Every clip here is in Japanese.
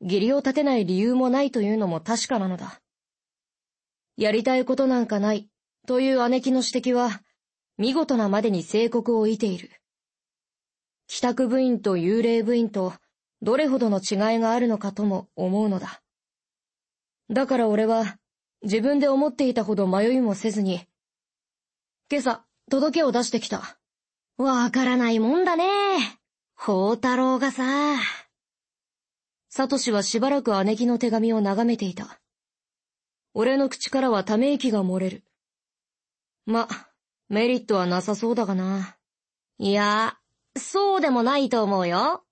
義理を立てない理由もないというのも確かなのだ。やりたいことなんかない、という姉貴の指摘は、見事なまでに正国を得ている。帰宅部員と幽霊部員と、どれほどの違いがあるのかとも思うのだ。だから俺は、自分で思っていたほど迷いもせずに、今朝、届けを出してきた。わからないもんだね。宝太郎がさ。サトシはしばらく姉貴の手紙を眺めていた。俺の口からはため息が漏れる。ま、メリットはなさそうだがな。いや、そうでもないと思うよ。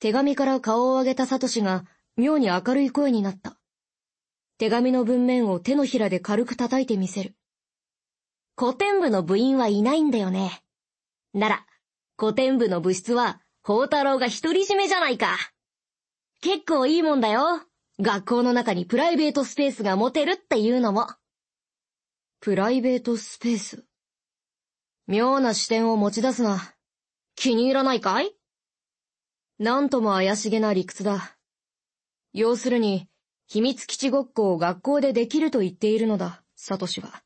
手紙から顔を上げたサトシが妙に明るい声になった。手紙の文面を手のひらで軽く叩いてみせる。古典部の部員はいないんだよね。なら、古典部の部室は、宝太郎が独り占めじゃないか。結構いいもんだよ。学校の中にプライベートスペースが持てるっていうのも。プライベートスペース？妙な視点を持ち出すな。気に入らないかい？なんとも怪しげな理屈だ。要するに、秘密基地ごっこを学校でできると言っているのだ、サトシは。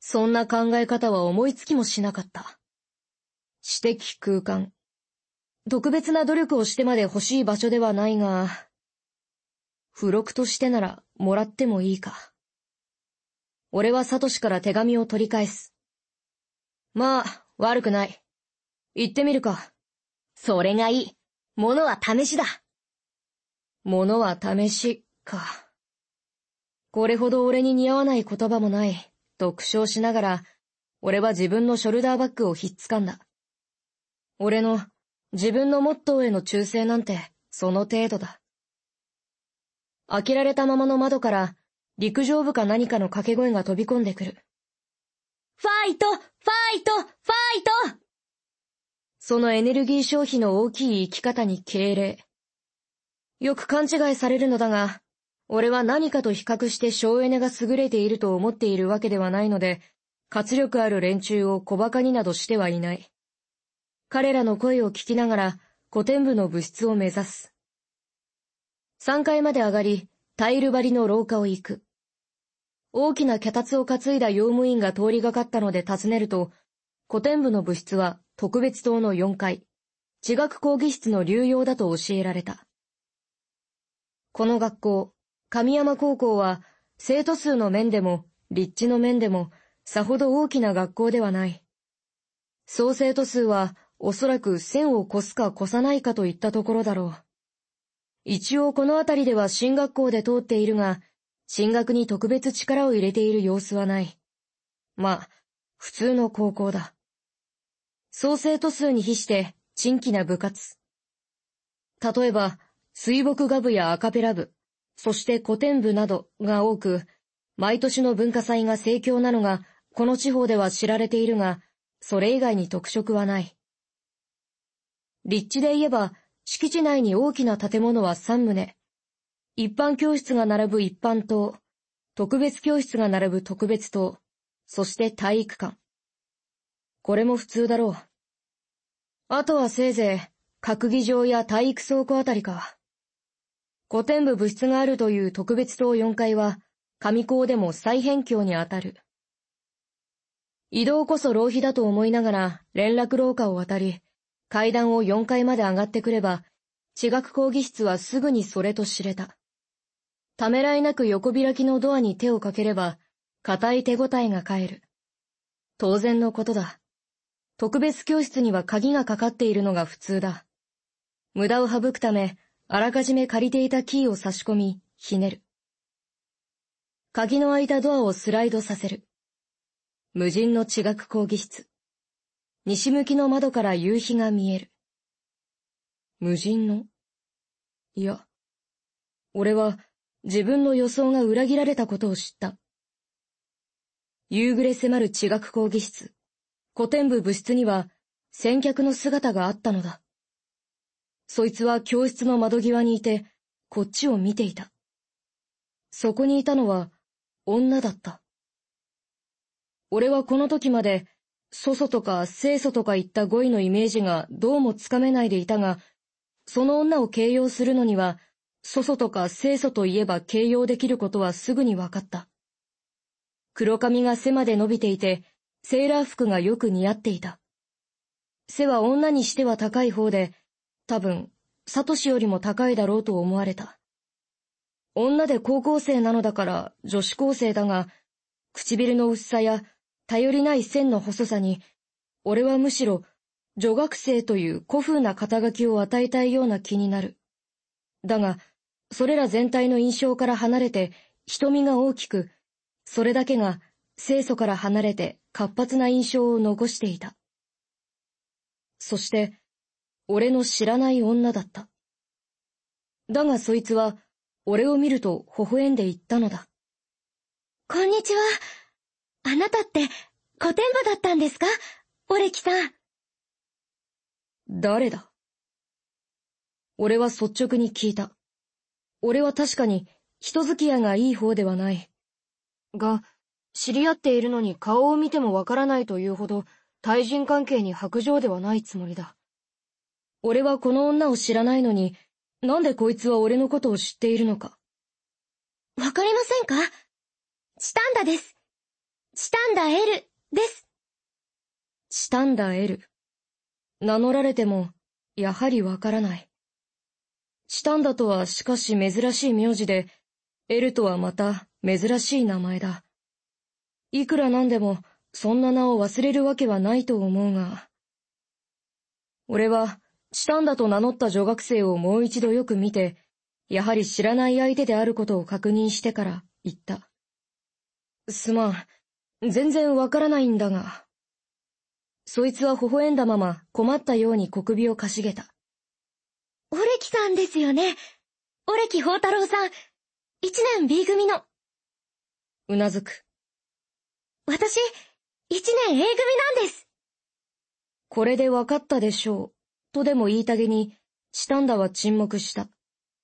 そんな考え方は思いつきもしなかった。私的空間。特別な努力をしてまで欲しい場所ではないが、付録としてならもらってもいいか。俺はサトシから手紙を取り返す。まあ、悪くない。行ってみるか。それがいい。物は試しだ。物は試し、か。これほど俺に似合わない言葉もない、と苦笑しながら、俺は自分のショルダーバッグをひっつかんだ。俺の、自分のモットーへの忠誠なんて、その程度だ。開けられたままの窓から、陸上部か何かの掛け声が飛び込んでくる。ファイトファイトファイトそのエネルギー消費の大きい生き方に敬礼。よく勘違いされるのだが、俺は何かと比較して省エネが優れていると思っているわけではないので、活力ある連中を小馬鹿になどしてはいない。彼らの声を聞きながら古典部の部室を目指す。3階まで上がり、タイル張りの廊下を行く。大きな脚立を担いだ用務員が通りがかったので尋ねると、古典部の部室は特別棟の4階、地学講義室の流用だと教えられた。この学校、神山高校は、生徒数の面でも、立地の面でも、さほど大きな学校ではない。総生徒数は、おそらく千を越すか越さないかといったところだろう。一応この辺りでは進学校で通っているが、進学に特別力を入れている様子はない。まあ、普通の高校だ。総生徒数に比して、珍奇な部活。例えば、水墨画部やアカペラ部、そして古典部などが多く、毎年の文化祭が盛況なのが、この地方では知られているが、それ以外に特色はない。立地で言えば、敷地内に大きな建物は三棟。一般教室が並ぶ一般棟、特別教室が並ぶ特別棟、そして体育館。これも普通だろう。あとはせいぜい、閣議場や体育倉庫あたりか。古典部部室があるという特別棟4階は、上校でも再辺境にあたる。移動こそ浪費だと思いながら連絡廊下を渡り、階段を4階まで上がってくれば、地学講義室はすぐにそれと知れた。ためらいなく横開きのドアに手をかければ、硬い手応えが返る。当然のことだ。特別教室には鍵がかかっているのが普通だ。無駄を省くため、あらかじめ借りていたキーを差し込み、ひねる。鍵の開いたドアをスライドさせる。無人の地学講義室。西向きの窓から夕日が見える。無人の？いや、俺は自分の予想が裏切られたことを知った。夕暮れ迫る地学講義室、古典部部室には先客の姿があったのだ。そいつは教室の窓際にいて、こっちを見ていた。そこにいたのは女だった。俺はこの時まで祖祖とか清楚とかいった語彙のイメージがどうもつかめないでいたが、その女を形容するのには、祖祖とか清楚といえば形容できることはすぐに分かった。黒髪が背まで伸びていて、セーラー服がよく似合っていた。背は女にしては高い方で、多分、サトシよりも高いだろうと思われた。女で高校生なのだから女子高生だが、唇の薄さや頼りない線の細さに、俺はむしろ女学生という古風な肩書きを与えたいような気になる。だが、それら全体の印象から離れて瞳が大きく、それだけが清楚から離れて活発な印象を残していた。そして、俺の知らない女だった。だがそいつは、俺を見ると微笑んで言ったのだ。こんにちは。あなたって、古典部だったんですか？オレキさん。誰だ？俺は率直に聞いた。俺は確かに人付き合いがいい方ではない。が、知り合っているのに顔を見てもわからないというほど対人関係に白状ではないつもりだ。俺はこの女を知らないのに、なんでこいつは俺のことを知っているのか。わかりませんか？チタンダです。チタンダ L です。チタンダ L。名乗られても、やはりわからない。チタンダとはしかし珍しい名字で、エルとはまた珍しい名前だ。いくらなんでも、そんな名を忘れるわけはないと思うが。俺は、チタンダと名乗った女学生をもう一度よく見て、やはり知らない相手であることを確認してから言った。すまん。全然わからないんだが。そいつは微笑んだまま困ったように小首をかしげた。オレキさんですよね。オレキ宝太郎さん。一年 B 組の。うなずく。私、一年 A 組なんです。これでわかったでしょう。とでも言いたげに、シタンダは沈黙した。